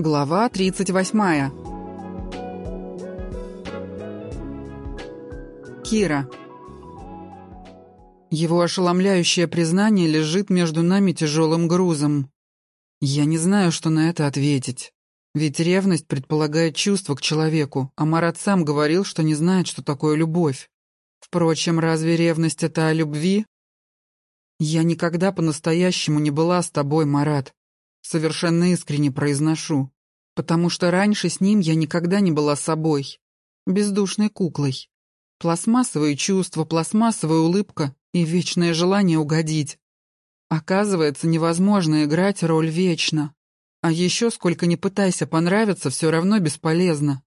Глава 38. Кира. Его ошеломляющее признание лежит между нами тяжелым грузом. Я не знаю, что на это ответить. Ведь ревность предполагает чувство к человеку, а Марат сам говорил, что не знает, что такое любовь. Впрочем, разве ревность — это о любви? Я никогда по-настоящему не была с тобой, Марат. Совершенно искренне произношу. Потому что раньше с ним я никогда не была собой. Бездушной куклой. Пластмассовые чувства, пластмассовая улыбка и вечное желание угодить. Оказывается, невозможно играть роль вечно. А еще сколько ни пытайся понравиться, все равно бесполезно.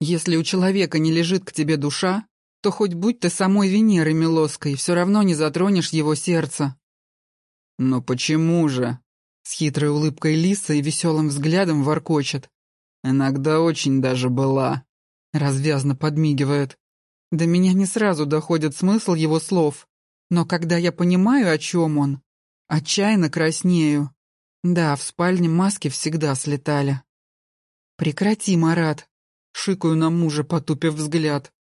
Если у человека не лежит к тебе душа, то хоть будь ты самой Венерой Милоской, все равно не затронешь его сердце. «Но почему же?» С хитрой улыбкой Лиса и веселым взглядом воркочет. «Иногда очень даже была». Развязно подмигивает. До меня не сразу доходит смысл его слов, но когда я понимаю, о чем он, отчаянно краснею. Да, в спальне маски всегда слетали. «Прекрати, Марат!» — шикаю на мужа, потупив взгляд.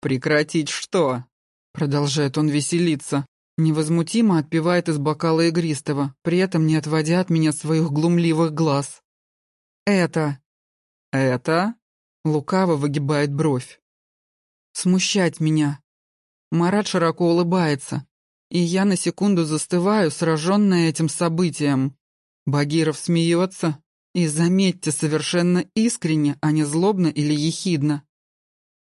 «Прекратить что?» — продолжает он веселиться. Невозмутимо отпивает из бокала игристого, при этом не отводя от меня своих глумливых глаз. «Это...» «Это?» — лукаво выгибает бровь. «Смущать меня». Марат широко улыбается, и я на секунду застываю, сраженная этим событием. Багиров смеется, и, заметьте, совершенно искренне, а не злобно или ехидно.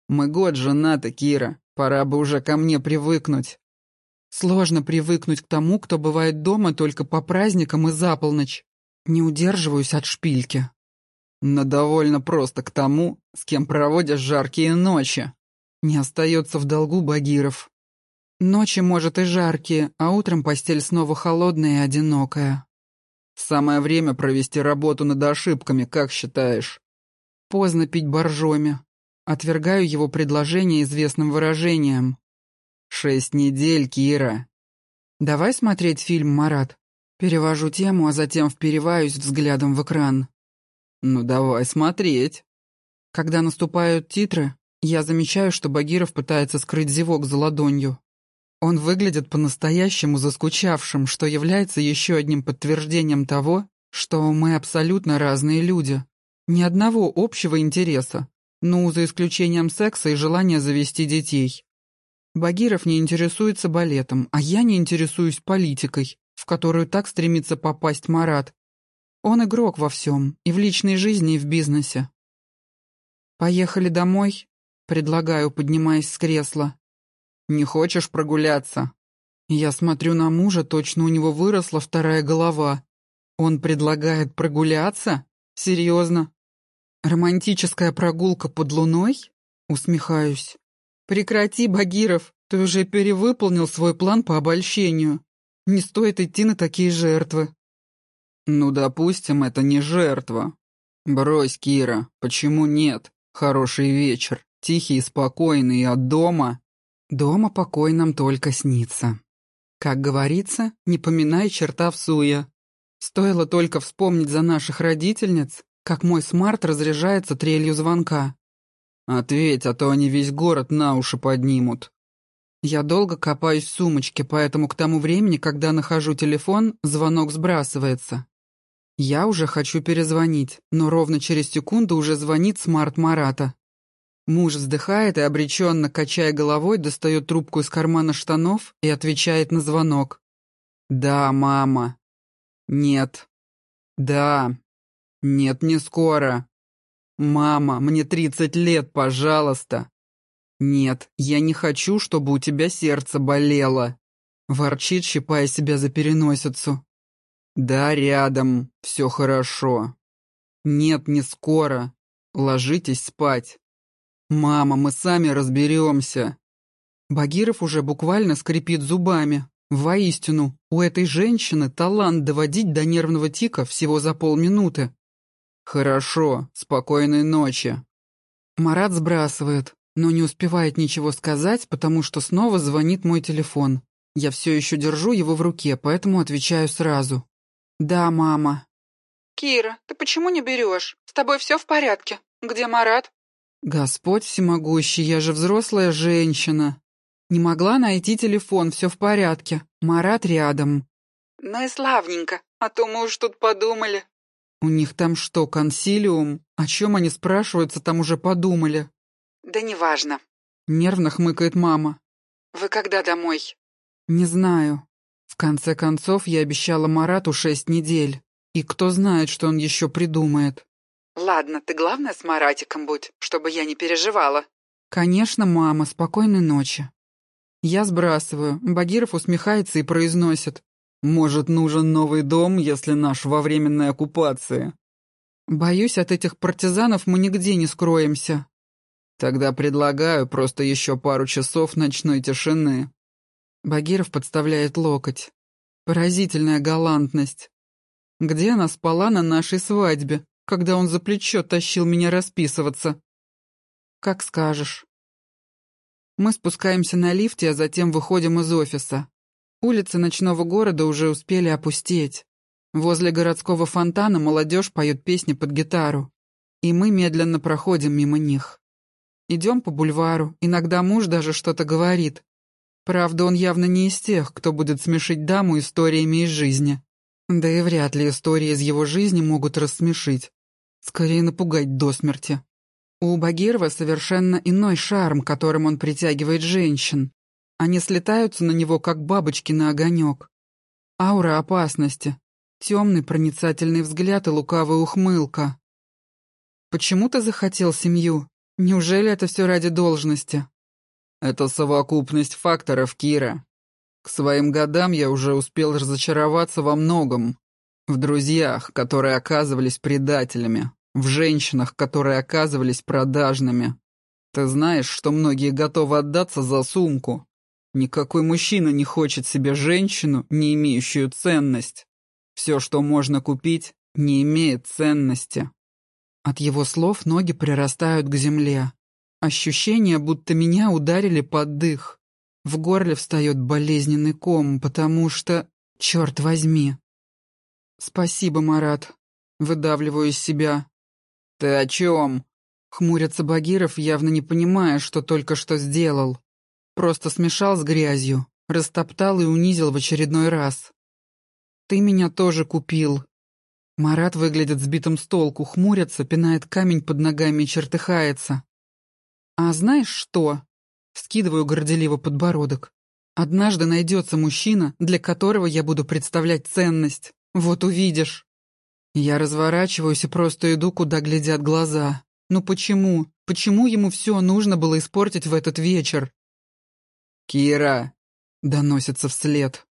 «Мы год женаты, Кира, пора бы уже ко мне привыкнуть». Сложно привыкнуть к тому, кто бывает дома только по праздникам и за полночь. Не удерживаюсь от шпильки. Но довольно просто к тому, с кем проводишь жаркие ночи. Не остается в долгу Багиров. Ночи, может, и жаркие, а утром постель снова холодная и одинокая. Самое время провести работу над ошибками, как считаешь? Поздно пить боржоми. Отвергаю его предложение известным выражением. «Шесть недель, Кира». «Давай смотреть фильм, Марат». Перевожу тему, а затем впериваюсь взглядом в экран. «Ну давай смотреть». Когда наступают титры, я замечаю, что Багиров пытается скрыть зевок за ладонью. Он выглядит по-настоящему заскучавшим, что является еще одним подтверждением того, что мы абсолютно разные люди. Ни одного общего интереса, ну, за исключением секса и желания завести детей. Багиров не интересуется балетом, а я не интересуюсь политикой, в которую так стремится попасть Марат. Он игрок во всем, и в личной жизни, и в бизнесе. «Поехали домой?» — предлагаю, поднимаясь с кресла. «Не хочешь прогуляться?» Я смотрю на мужа, точно у него выросла вторая голова. Он предлагает прогуляться? Серьезно? Романтическая прогулка под луной? Усмехаюсь. «Прекрати, Багиров, ты уже перевыполнил свой план по обольщению. Не стоит идти на такие жертвы». «Ну, допустим, это не жертва. Брось, Кира, почему нет? Хороший вечер, тихий и спокойный, от дома...» «Дома покой нам только снится. Как говорится, не поминай черта всуе. Стоило только вспомнить за наших родительниц, как мой смарт разряжается трелью звонка. «Ответь, а то они весь город на уши поднимут». Я долго копаюсь в сумочке, поэтому к тому времени, когда нахожу телефон, звонок сбрасывается. Я уже хочу перезвонить, но ровно через секунду уже звонит смарт Марата. Муж вздыхает и, обреченно качая головой, достает трубку из кармана штанов и отвечает на звонок. «Да, мама». «Нет». «Да». «Нет, не скоро». «Мама, мне тридцать лет, пожалуйста!» «Нет, я не хочу, чтобы у тебя сердце болело!» Ворчит, щипая себя за переносицу. «Да, рядом, все хорошо». «Нет, не скоро. Ложитесь спать». «Мама, мы сами разберемся». Багиров уже буквально скрипит зубами. Воистину, у этой женщины талант доводить до нервного тика всего за полминуты. «Хорошо, спокойной ночи». Марат сбрасывает, но не успевает ничего сказать, потому что снова звонит мой телефон. Я все еще держу его в руке, поэтому отвечаю сразу. «Да, мама». «Кира, ты почему не берешь? С тобой все в порядке? Где Марат?» «Господь всемогущий, я же взрослая женщина. Не могла найти телефон, все в порядке. Марат рядом». «Ну и славненько, а то мы уж тут подумали». «У них там что, консилиум? О чем они спрашиваются, там уже подумали?» «Да неважно», — нервно хмыкает мама. «Вы когда домой?» «Не знаю. В конце концов, я обещала Марату шесть недель. И кто знает, что он еще придумает». «Ладно, ты главное с Маратиком будь, чтобы я не переживала». «Конечно, мама, спокойной ночи». Я сбрасываю. Багиров усмехается и произносит. Может, нужен новый дом, если наш во временной оккупации? Боюсь, от этих партизанов мы нигде не скроемся. Тогда предлагаю просто еще пару часов ночной тишины. Багиров подставляет локоть. Поразительная галантность. Где она спала на нашей свадьбе, когда он за плечо тащил меня расписываться? Как скажешь. Мы спускаемся на лифте, а затем выходим из офиса. Улицы ночного города уже успели опустеть. Возле городского фонтана молодежь поет песни под гитару, и мы медленно проходим мимо них. Идем по бульвару, иногда муж даже что-то говорит. Правда, он явно не из тех, кто будет смешить даму историями из жизни. Да и вряд ли истории из его жизни могут рассмешить. Скорее напугать до смерти. У Багирова совершенно иной шарм, которым он притягивает женщин. Они слетаются на него, как бабочки на огонек. Аура опасности, темный проницательный взгляд и лукавая ухмылка. «Почему ты захотел семью? Неужели это все ради должности?» «Это совокупность факторов, Кира. К своим годам я уже успел разочароваться во многом. В друзьях, которые оказывались предателями, в женщинах, которые оказывались продажными. Ты знаешь, что многие готовы отдаться за сумку, Никакой мужчина не хочет себе женщину, не имеющую ценность. Все, что можно купить, не имеет ценности. От его слов ноги прирастают к земле. Ощущение, будто меня ударили под дых. В горле встает болезненный ком, потому что... Черт возьми. Спасибо, Марат. Выдавливаю из себя. Ты о чем? Хмурится Багиров, явно не понимая, что только что сделал. Просто смешал с грязью, растоптал и унизил в очередной раз. Ты меня тоже купил. Марат выглядит сбитым с толку, хмурится, пинает камень под ногами и чертыхается. А знаешь что? Скидываю горделиво подбородок. Однажды найдется мужчина, для которого я буду представлять ценность. Вот увидишь. Я разворачиваюсь и просто иду, куда глядят глаза. Ну почему? Почему ему все нужно было испортить в этот вечер? «Кира!» — доносится вслед.